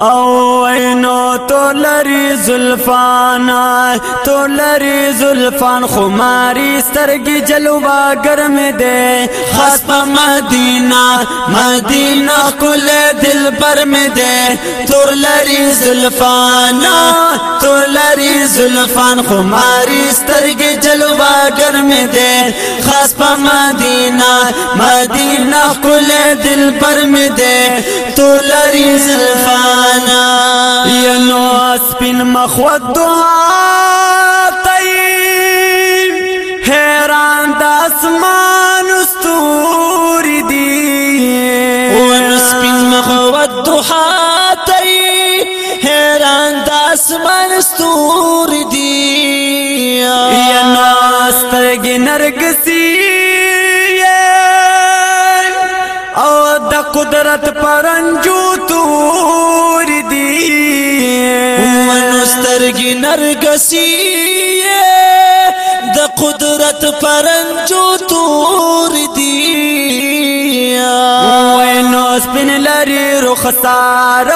او اینو تو لری زلفانا تو لری زلفان خماری سترگی جلوبا گرم دے خاص پا مدینہ مدینہ کل دل پر میں دے تو لری زلفانا زلفان خماری سترگ جلوا گرم دے خاص پا مدینہ مدینہ کل دل پر میں دے تو لری مخوت دعا تیم حیران دا اسمان مخوت دعا تیم حیران دا اسمان داسمان سترګې نرګسي او د قدرت پرنجو تور دي ونو سترګې نرګسي د قدرت پرنجو تور دي سپین لري رخسار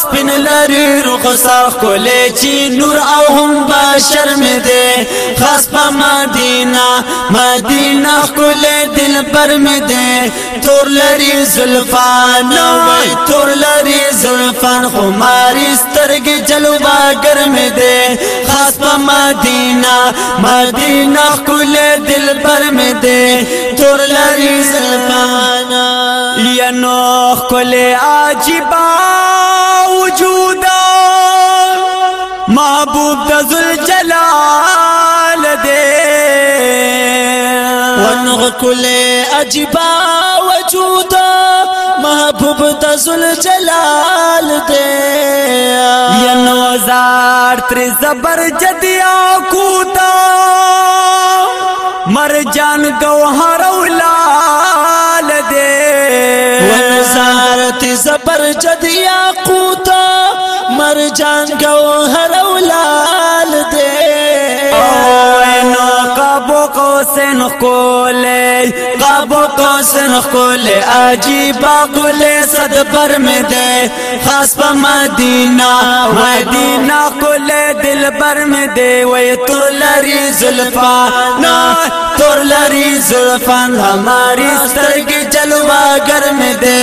سپین لري رخسار کولې چې نور او هم بشر مې دې خاص په مدینه مدینه کولې دل پر مې دې تور لري زلفان وای تور لري زلفان خماري سترګې جلوه ګرم دې خاص په مدینه مدینه کولې دل پر مې دې تور لري زلفان نو کولے عجیبا وجودا محبوب دزل جلال دے کلے عجیبا وجودا محبوب تزل جلال دے لو زار زبر جدیا کوتا مر جان گوہر اولال دے سر زبر جد چدیا کو مر جان گوہر اولال دے نو کا بو کو سے قابو قوسن خل عجیب قل صد پر میں دے خاص پا مدینہ مدینہ قل دل پر میں دے وی تو لری زلفا نا تور لری زلفان ہماری سترگی جلوہ گرم دے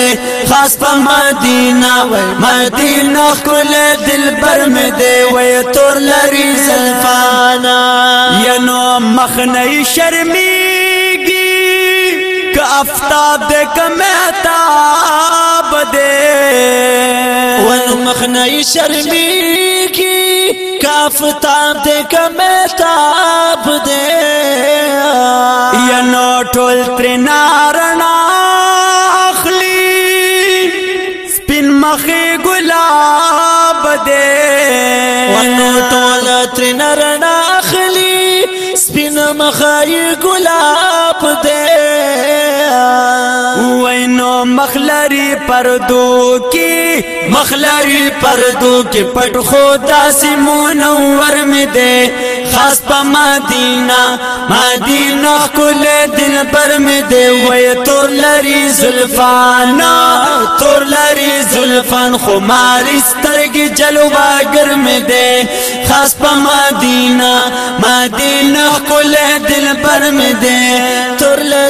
خاص پا مدینہ وی مدینہ قل دل پر میں دے وی تور لری زلفانا ینو مخنی شرمی کا افتاب دے کا محتاب دے والمخنی شرمی کی کا افتاب دے کا دے یا نو ٹول اخلی سپن مخی گلاب دے ونو ٹول اخلی سپن مخی گلاب دے مخلری پردو کی مخلری پردو کی پټ خدا سی مونور می دے خاص په مدینہ مدینہ کول دل پر می دے وې تور لری زلفانا تور لری زلفان خمار سترګي جلوا ګرم دے خاص په مدینہ مدینہ کول دل پر می دے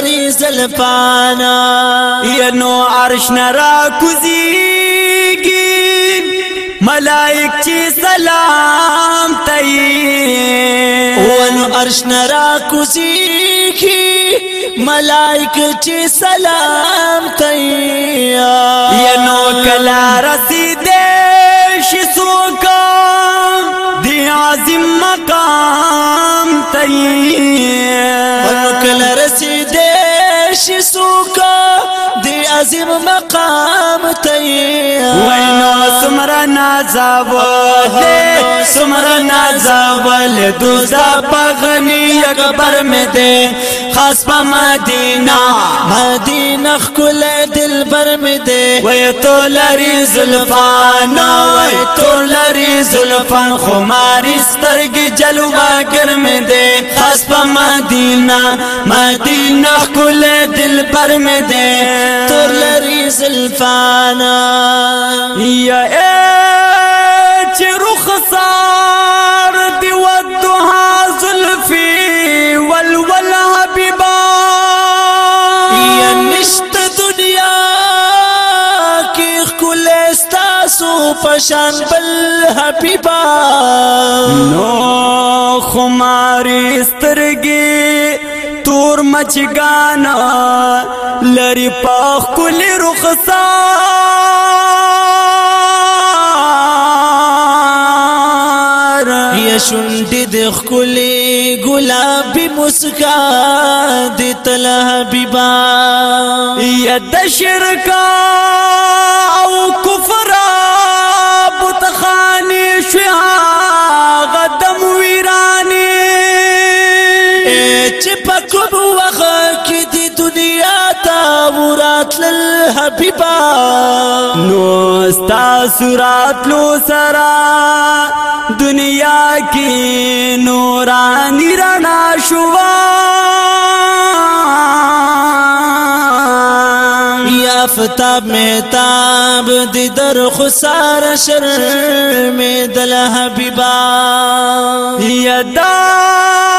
لري زلفانا ینو عرش نرا کوزیږي ملائک چې سلام تئی ونو عرش نرا کوزیږي ملائک چې سلام تئی ینو کلا رسیدې شي سوکا دی عظیم مقام تئی ونو کلا رسیدې چې سوکا عظیم مقام تئی وینو سمرا نازاول سمرا نازاول دوزا پغنی اکبر میں دے خاص پا مدینہ مدینہ خکل دل بر میں دے وی تو لری زلفانا وی تو لری زلفان خماری سترگ جلوہ گر میں دے خاص پا مدینہ مدینہ خکل دل بر میں دے تو لري زلفانا يا ايت رخصار دي ودها زلفي والول حبيبا يا نشت دنيا کی خل استاسو پشان بل حبيبا نو خماري سترګي تور مچګانا لری پاخ کل رخصار یا شوند د خپل ګلابي مسکا د تل حبيبا یا د شرکا او کفر بتخانی شها غدم ویران په وخت کې د دنیا تا ورات لل حبيبا نو ستا سورات لو سرا دنیا کې نورانی رڼا شوا یا فتاب میتاب دی در خسار شر می دل حبیبا یا دار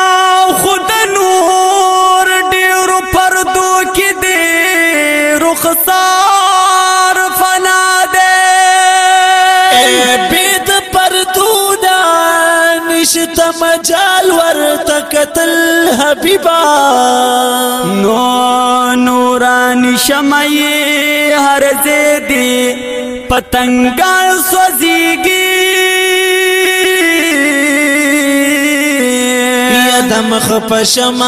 انتصار فنا دے بید پردونا نشت مجال ورت قتل حبیبا نو نورانی شمعی ہر زیدی پتنگان سوزیگی دمخ پشما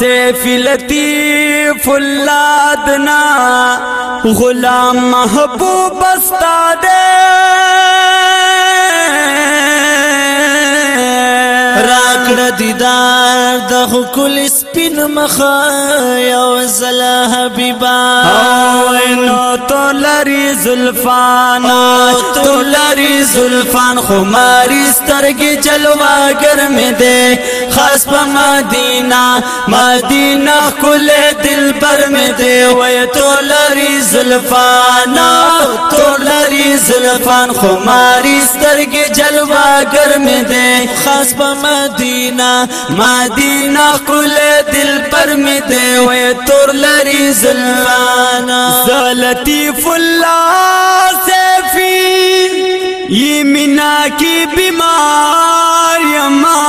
فلتی فلادنا راک راکڑ دیدار دہ کل سپین مخا یو زلا حبیبا نو تو لری زلفان تو لری زلفان خماری سترگی جلوہ گرم دے خاص پا مدینہ مدینہ کل دل بر میں دے وی تو لری زلفان تو لری زلفان خماری سترگی جلوہ گرم دے لاس په مدینه مدینه خپل دل پر می دی وې تور لري زلانا فلا الله سیفی یمنا کی بیمار یما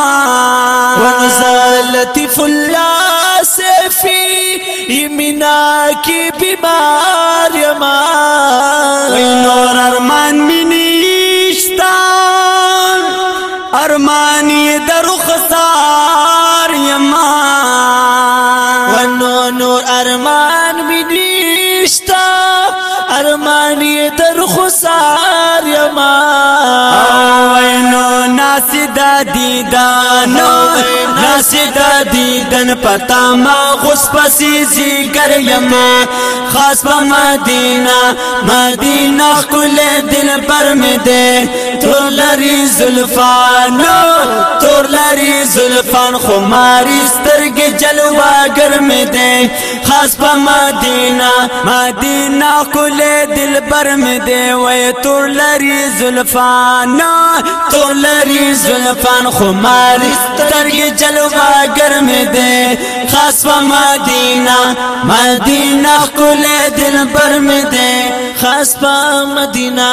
ونزلتیف الله سیفی یمنا کی بیمار یما وینور ارمان منیشتا ارمانی درخسار يما ونو نور ارمان بدی نشتا ارمانی در خسار یما وینو ناسی دا دیدانو ناسی دا دیدن پتا ما غس پسی زیگر یما خاص پا مدینہ مدینہ کل دل پر میں دے تور لری زلفانو تور لری زلفان خماری سترگ جلوہ گرم دے خاص پا مدینہ مدینہ کل دل بر میں دے وے تو لری زلفان تو لری زلفان خمار ترگی جلوہ گرم دے خاص و مدینہ مدینہ کل دل بر میں دے خاص و مدینہ